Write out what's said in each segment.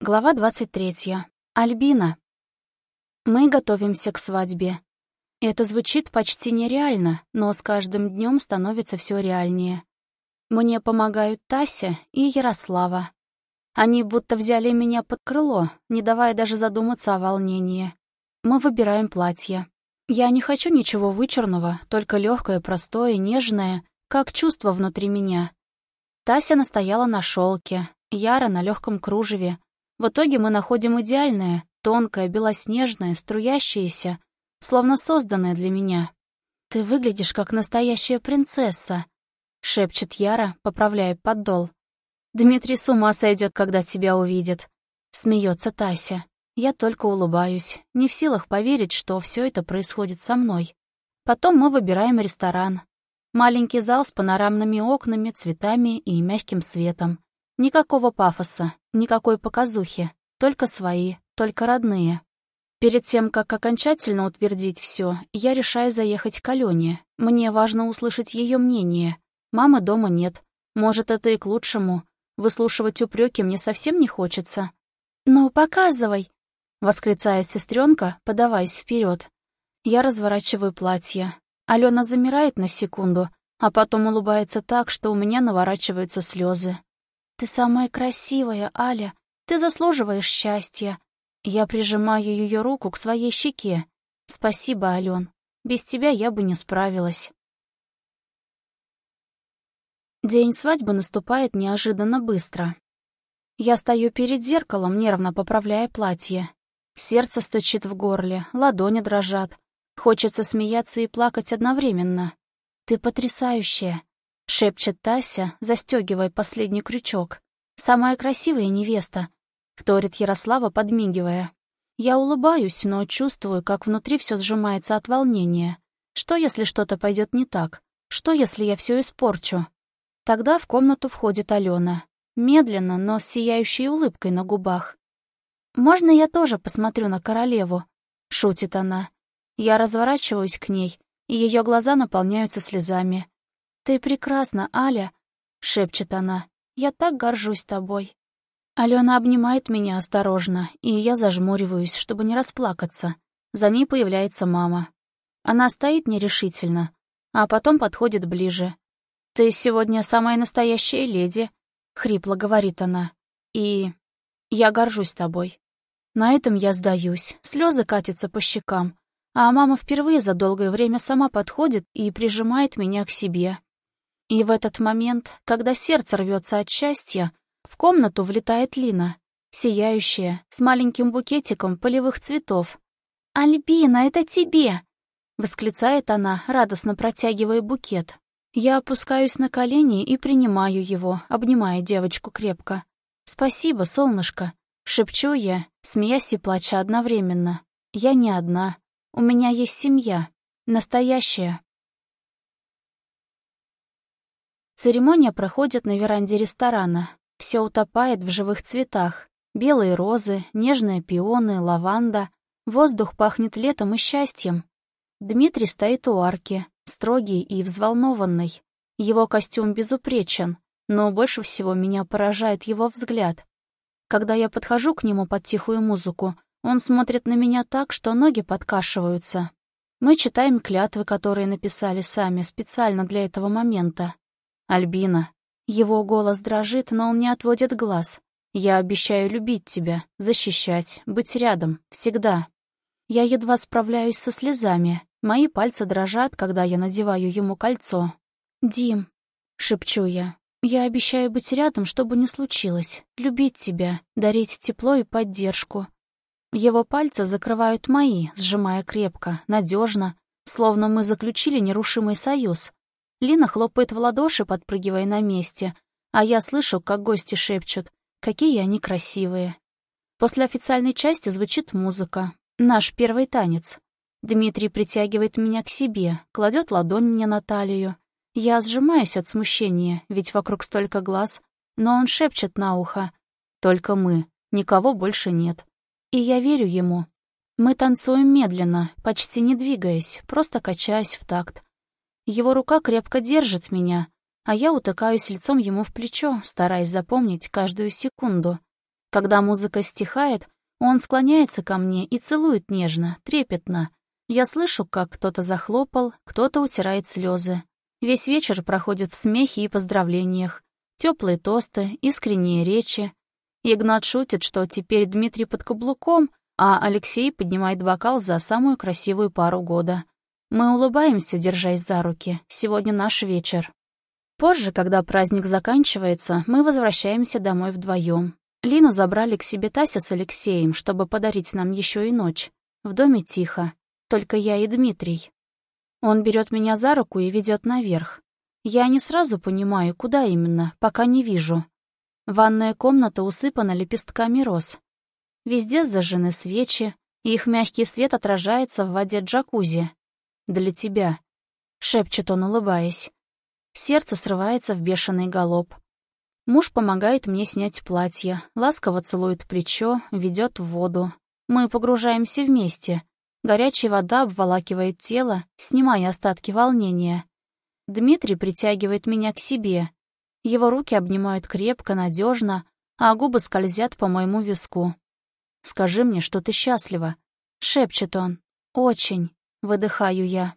Глава 23. Альбина. Мы готовимся к свадьбе. Это звучит почти нереально, но с каждым днем становится все реальнее. Мне помогают Тася и Ярослава. Они будто взяли меня под крыло, не давая даже задуматься о волнении. Мы выбираем платье. Я не хочу ничего вычурного, только легкое, простое, нежное, как чувство внутри меня. Тася настояла на шелке, Яра на легком кружеве, в итоге мы находим идеальное, тонкое, белоснежное, струящееся, словно созданное для меня. «Ты выглядишь как настоящая принцесса», — шепчет Яра, поправляя поддол. «Дмитрий с ума сойдет, когда тебя увидит», — смеется Тася. Я только улыбаюсь, не в силах поверить, что все это происходит со мной. Потом мы выбираем ресторан. Маленький зал с панорамными окнами, цветами и мягким светом. Никакого пафоса, никакой показухи, только свои, только родные. Перед тем, как окончательно утвердить все, я решаю заехать к Алене. Мне важно услышать ее мнение. Мамы дома нет. Может, это и к лучшему. Выслушивать упреки мне совсем не хочется. «Ну, показывай!» — восклицает сестренка, подаваясь вперед. Я разворачиваю платье. Алена замирает на секунду, а потом улыбается так, что у меня наворачиваются слезы. «Ты самая красивая, Аля. Ты заслуживаешь счастья». Я прижимаю ее руку к своей щеке. «Спасибо, Ален. Без тебя я бы не справилась». День свадьбы наступает неожиданно быстро. Я стою перед зеркалом, нервно поправляя платье. Сердце стучит в горле, ладони дрожат. Хочется смеяться и плакать одновременно. «Ты потрясающая!» — шепчет Тася, застегивая последний крючок. «Самая красивая невеста», — вторит Ярослава, подмигивая. Я улыбаюсь, но чувствую, как внутри все сжимается от волнения. Что, если что-то пойдет не так? Что, если я все испорчу? Тогда в комнату входит Алена. Медленно, но с сияющей улыбкой на губах. «Можно я тоже посмотрю на королеву?» — шутит она. Я разворачиваюсь к ней, и ее глаза наполняются слезами. «Ты прекрасна, Аля!» — шепчет она. «Я так горжусь тобой!» Алена обнимает меня осторожно, и я зажмуриваюсь, чтобы не расплакаться. За ней появляется мама. Она стоит нерешительно, а потом подходит ближе. «Ты сегодня самая настоящая леди», — хрипло говорит она. «И я горжусь тобой». На этом я сдаюсь, слезы катятся по щекам, а мама впервые за долгое время сама подходит и прижимает меня к себе. И в этот момент, когда сердце рвется от счастья, в комнату влетает Лина, сияющая, с маленьким букетиком полевых цветов. «Альбина, это тебе!» — восклицает она, радостно протягивая букет. Я опускаюсь на колени и принимаю его, обнимая девочку крепко. «Спасибо, солнышко!» — шепчу я, смеясь и плача одновременно. «Я не одна. У меня есть семья. Настоящая, Церемония проходит на веранде ресторана. Все утопает в живых цветах. Белые розы, нежные пионы, лаванда. Воздух пахнет летом и счастьем. Дмитрий стоит у арки, строгий и взволнованный. Его костюм безупречен, но больше всего меня поражает его взгляд. Когда я подхожу к нему под тихую музыку, он смотрит на меня так, что ноги подкашиваются. Мы читаем клятвы, которые написали сами специально для этого момента. «Альбина». Его голос дрожит, но он не отводит глаз. «Я обещаю любить тебя, защищать, быть рядом, всегда». Я едва справляюсь со слезами. Мои пальцы дрожат, когда я надеваю ему кольцо. «Дим», — шепчу я, — «я обещаю быть рядом, что бы ни случилось, любить тебя, дарить тепло и поддержку». Его пальцы закрывают мои, сжимая крепко, надежно, словно мы заключили нерушимый союз, Лина хлопает в ладоши, подпрыгивая на месте, а я слышу, как гости шепчут, какие они красивые. После официальной части звучит музыка. Наш первый танец. Дмитрий притягивает меня к себе, кладет ладонь мне на талию. Я сжимаюсь от смущения, ведь вокруг столько глаз, но он шепчет на ухо. «Только мы, никого больше нет». И я верю ему. Мы танцуем медленно, почти не двигаясь, просто качаясь в такт. Его рука крепко держит меня, а я утыкаюсь лицом ему в плечо, стараясь запомнить каждую секунду. Когда музыка стихает, он склоняется ко мне и целует нежно, трепетно. Я слышу, как кто-то захлопал, кто-то утирает слезы. Весь вечер проходит в смехе и поздравлениях. Теплые тосты, искренние речи. Игнат шутит, что теперь Дмитрий под каблуком, а Алексей поднимает бокал за самую красивую пару года. Мы улыбаемся, держась за руки. Сегодня наш вечер. Позже, когда праздник заканчивается, мы возвращаемся домой вдвоем. Лину забрали к себе Тася с Алексеем, чтобы подарить нам еще и ночь. В доме тихо. Только я и Дмитрий. Он берет меня за руку и ведет наверх. Я не сразу понимаю, куда именно, пока не вижу. Ванная комната усыпана лепестками роз. Везде зажжены свечи, и их мягкий свет отражается в воде джакузи. «Для тебя», — шепчет он, улыбаясь. Сердце срывается в бешеный галоп. Муж помогает мне снять платье, ласково целует плечо, ведет в воду. Мы погружаемся вместе. Горячая вода обволакивает тело, снимая остатки волнения. Дмитрий притягивает меня к себе. Его руки обнимают крепко, надежно, а губы скользят по моему виску. «Скажи мне, что ты счастлива», — шепчет он. «Очень», — выдыхаю я.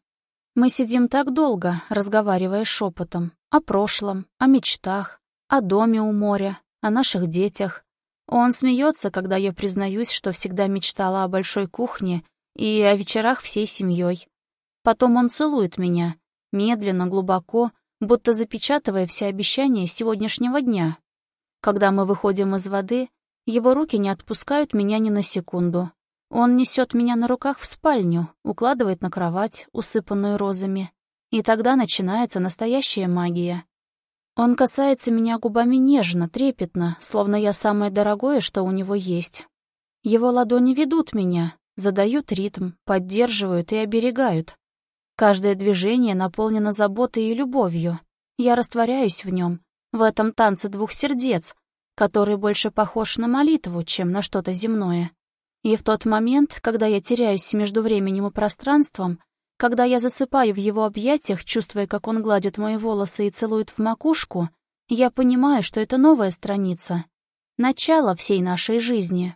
Мы сидим так долго, разговаривая шепотом. О прошлом, о мечтах, о доме у моря, о наших детях. Он смеется, когда я признаюсь, что всегда мечтала о большой кухне и о вечерах всей семьей. Потом он целует меня, медленно, глубоко, будто запечатывая все обещания сегодняшнего дня. Когда мы выходим из воды, его руки не отпускают меня ни на секунду. Он несет меня на руках в спальню, укладывает на кровать, усыпанную розами. И тогда начинается настоящая магия. Он касается меня губами нежно, трепетно, словно я самое дорогое, что у него есть. Его ладони ведут меня, задают ритм, поддерживают и оберегают. Каждое движение наполнено заботой и любовью. Я растворяюсь в нем, в этом танце двух сердец, который больше похож на молитву, чем на что-то земное. И в тот момент, когда я теряюсь между временем и пространством, когда я засыпаю в его объятиях, чувствуя, как он гладит мои волосы и целует в макушку, я понимаю, что это новая страница, начало всей нашей жизни.